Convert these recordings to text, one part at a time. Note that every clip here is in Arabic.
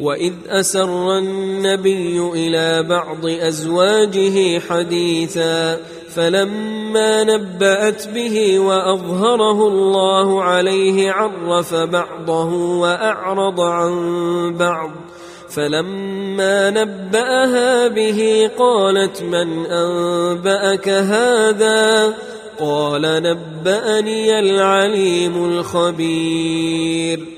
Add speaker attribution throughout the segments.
Speaker 1: واذ اسر النبي إلى بعض ازواجه حديثا فلما نبات به واظهره الله عليه عرف بعضه واعرض عن بعض فلما نباها به قالت من انباك هذا قال نباني العليم الخبير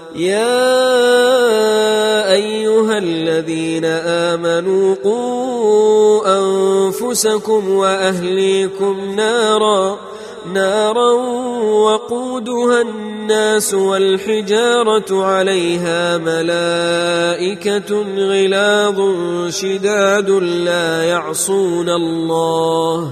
Speaker 1: يا أيها الذين آمنوا قوا أنفسكم وأهليكم نارا نارا وقودها الناس والحجارة عليها ملائكة غلاظ شداد لا يعصون الله.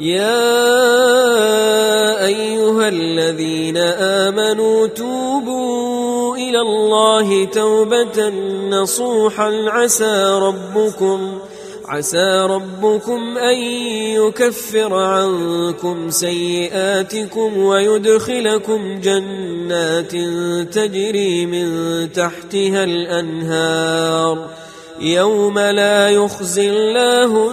Speaker 1: يا أيها الذين آمنوا توبوا إلى الله توبة نصوحا. عسى ربكم عسى ربكم أن يكفر عنكم سيئاتكم ويدخلكم جنات تجري من تحتها الأنهار. يوم لا يخزي الله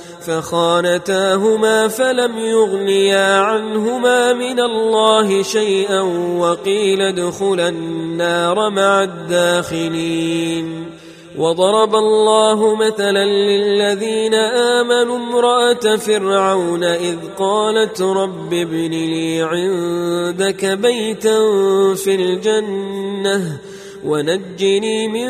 Speaker 1: فخانتاهما فلم يغنيا عنهما من الله شيئا وقيل ادخلا النار مع الداخلين. وضرب الله مثلا للذين آمنوا امرأة فرعون إذ قالت رب ابن لي عندك بيتا في الجنة ونجني من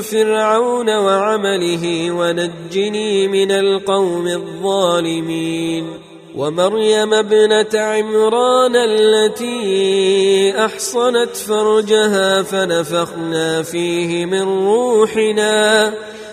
Speaker 1: فرعون وعمله ونجني من القوم الظالمين. ومريم ابنة عمران التي أحصنت فرجها فنفخنا فيه من روحنا.